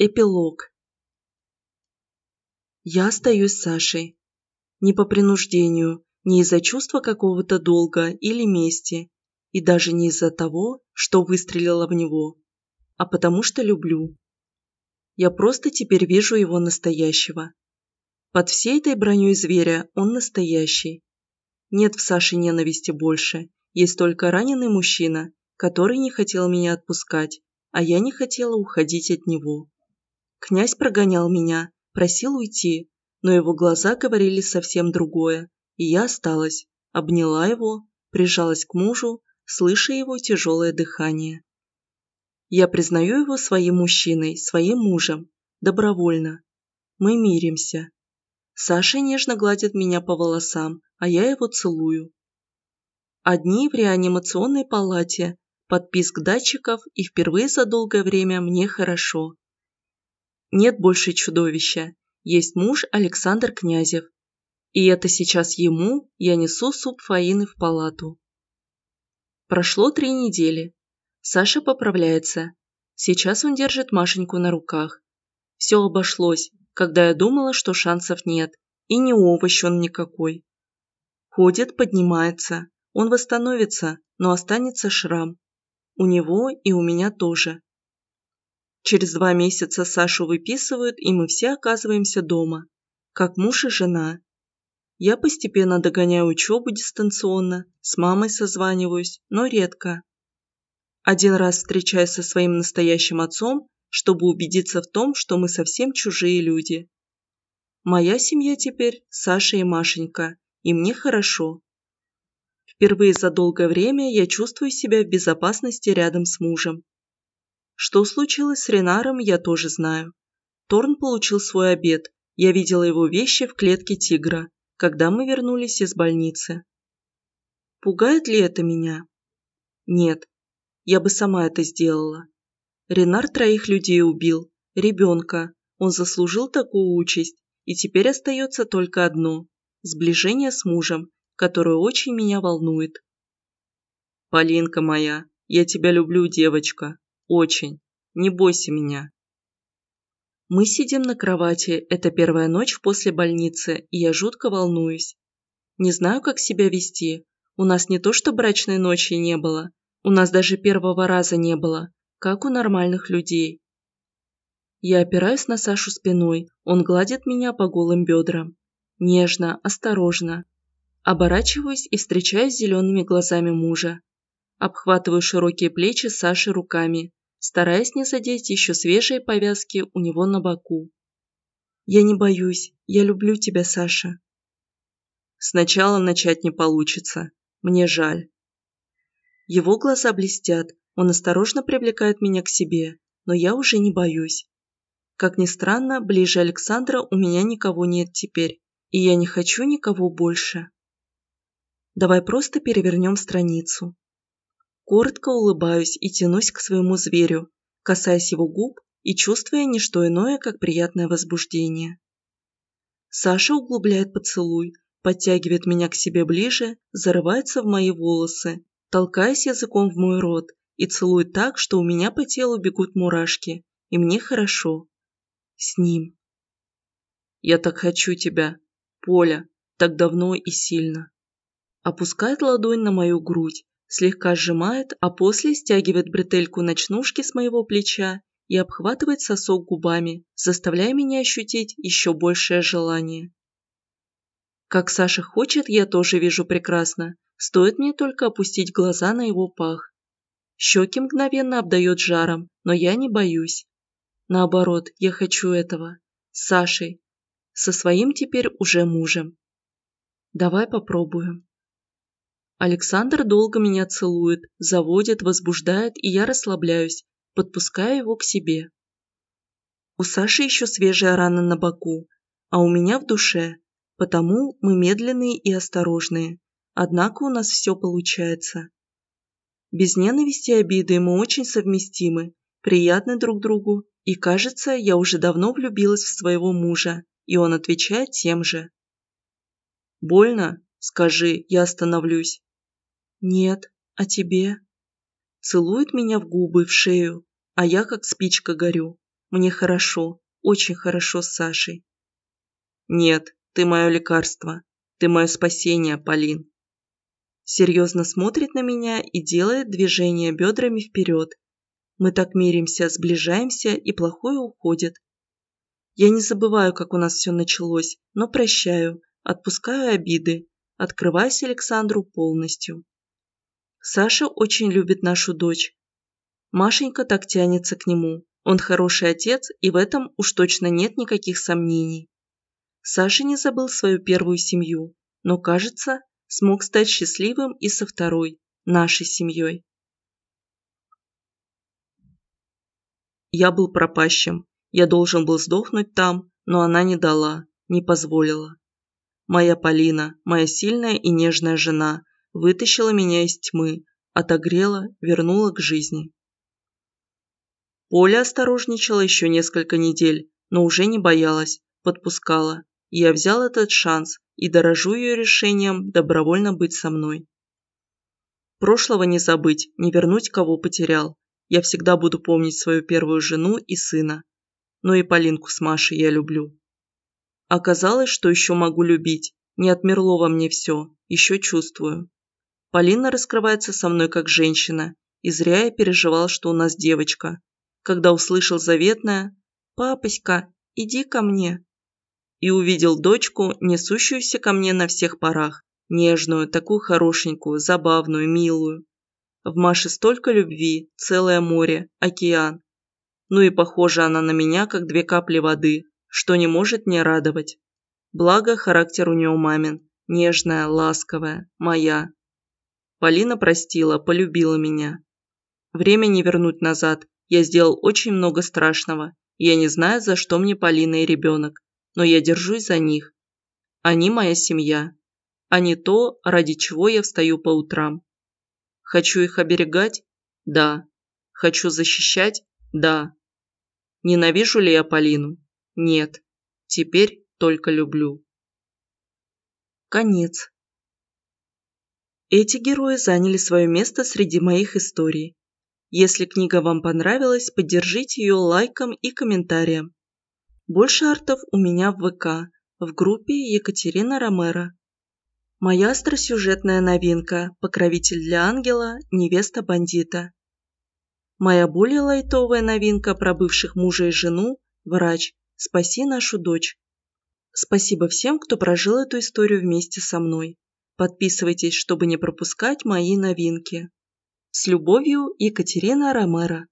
Эпилог. Я остаюсь с Сашей. Не по принуждению, не из-за чувства какого-то долга или мести, и даже не из-за того, что выстрелила в него, а потому что люблю. Я просто теперь вижу его настоящего. Под всей этой броней зверя он настоящий. Нет в Саше ненависти больше, есть только раненый мужчина, который не хотел меня отпускать, а я не хотела уходить от него. Князь прогонял меня, просил уйти, но его глаза говорили совсем другое, и я осталась, обняла его, прижалась к мужу, слыша его тяжелое дыхание. Я признаю его своим мужчиной, своим мужем, добровольно. Мы миримся. Саша нежно гладит меня по волосам, а я его целую. Одни в реанимационной палате, под писк датчиков, и впервые за долгое время мне хорошо. Нет больше чудовища. Есть муж Александр Князев. И это сейчас ему я несу суп Фаины в палату. Прошло три недели. Саша поправляется. Сейчас он держит Машеньку на руках. Все обошлось, когда я думала, что шансов нет. И не овощ он никакой. Ходит, поднимается. Он восстановится, но останется шрам. У него и у меня тоже. Через два месяца Сашу выписывают, и мы все оказываемся дома, как муж и жена. Я постепенно догоняю учебу дистанционно, с мамой созваниваюсь, но редко. Один раз встречаюсь со своим настоящим отцом, чтобы убедиться в том, что мы совсем чужие люди. Моя семья теперь Саша и Машенька, и мне хорошо. Впервые за долгое время я чувствую себя в безопасности рядом с мужем. Что случилось с Ренаром, я тоже знаю. Торн получил свой обед. Я видела его вещи в клетке тигра, когда мы вернулись из больницы. Пугает ли это меня? Нет. Я бы сама это сделала. Ренар троих людей убил. Ребенка. Он заслужил такую участь. И теперь остается только одно – сближение с мужем, которое очень меня волнует. «Полинка моя, я тебя люблю, девочка», очень. Не бойся меня. Мы сидим на кровати, это первая ночь после больницы, и я жутко волнуюсь. Не знаю, как себя вести. У нас не то, что брачной ночи не было, у нас даже первого раза не было, как у нормальных людей. Я опираюсь на Сашу спиной, он гладит меня по голым бедрам. Нежно, осторожно. Оборачиваюсь и встречаюсь зелеными глазами мужа. Обхватываю широкие плечи Саши руками, стараясь не задеть еще свежие повязки у него на боку. «Я не боюсь. Я люблю тебя, Саша». Сначала начать не получится. Мне жаль. Его глаза блестят, он осторожно привлекает меня к себе, но я уже не боюсь. Как ни странно, ближе Александра у меня никого нет теперь, и я не хочу никого больше. Давай просто перевернем страницу. Коротко улыбаюсь и тянусь к своему зверю, касаясь его губ и чувствуя не что иное, как приятное возбуждение. Саша углубляет поцелуй, подтягивает меня к себе ближе, зарывается в мои волосы, толкаясь языком в мой рот и целует так, что у меня по телу бегут мурашки, и мне хорошо. С ним. Я так хочу тебя, Поля, так давно и сильно. Опускает ладонь на мою грудь, слегка сжимает, а после стягивает бретельку ночнушки с моего плеча и обхватывает сосок губами, заставляя меня ощутить еще большее желание. Как Саша хочет, я тоже вижу прекрасно, стоит мне только опустить глаза на его пах. Щеки мгновенно обдает жаром, но я не боюсь. Наоборот, я хочу этого. С Сашей. Со своим теперь уже мужем. Давай попробуем. Александр долго меня целует, заводит, возбуждает, и я расслабляюсь, подпуская его к себе. У Саши еще свежая рана на боку, а у меня в душе, потому мы медленные и осторожные, однако у нас все получается. Без ненависти и обиды мы очень совместимы, приятны друг другу, и кажется, я уже давно влюбилась в своего мужа, и он отвечает тем же. «Больно? Скажи, я остановлюсь». «Нет, а тебе?» Целует меня в губы, в шею, а я как спичка горю. Мне хорошо, очень хорошо с Сашей. Нет, ты мое лекарство. Ты мое спасение, Полин. Серьезно смотрит на меня и делает движение бедрами вперед. Мы так миримся, сближаемся, и плохое уходит. Я не забываю, как у нас все началось, но прощаю, отпускаю обиды, открываюсь Александру полностью. Саша очень любит нашу дочь. Машенька так тянется к нему. Он хороший отец, и в этом уж точно нет никаких сомнений. Саша не забыл свою первую семью, но, кажется, смог стать счастливым и со второй, нашей семьей. Я был пропащим. Я должен был сдохнуть там, но она не дала, не позволила. Моя Полина, моя сильная и нежная жена, вытащила меня из тьмы, отогрела, вернула к жизни. Поля осторожничала еще несколько недель, но уже не боялась, подпускала. я взял этот шанс и дорожу ее решением добровольно быть со мной. Прошлого не забыть, не вернуть, кого потерял. Я всегда буду помнить свою первую жену и сына, но и Полинку с Машей я люблю. Оказалось, что еще могу любить, не отмерло во мне все, еще чувствую. Полина раскрывается со мной как женщина, и зря я переживал, что у нас девочка, когда услышал заветное «Папоська, иди ко мне» и увидел дочку, несущуюся ко мне на всех парах, нежную, такую хорошенькую, забавную, милую. В Маше столько любви, целое море, океан, ну и похожа она на меня, как две капли воды, что не может не радовать. Благо, характер у нее мамин, нежная, ласковая, моя. Полина простила, полюбила меня. Время не вернуть назад, я сделал очень много страшного, я не знаю, за что мне Полина и ребенок, но я держусь за них. Они моя семья, не то, ради чего я встаю по утрам. Хочу их оберегать? Да. Хочу защищать? Да. Ненавижу ли я Полину? Нет. Теперь только люблю. Конец. Эти герои заняли свое место среди моих историй. Если книга вам понравилась, поддержите ее лайком и комментарием. Больше артов у меня в ВК, в группе Екатерина Ромеро. Моя остросюжетная новинка «Покровитель для ангела. Невеста бандита». Моя более лайтовая новинка про бывших мужа и жену – врач. Спаси нашу дочь. Спасибо всем, кто прожил эту историю вместе со мной. Подписывайтесь, чтобы не пропускать мои новинки. С любовью, Екатерина Ромеро.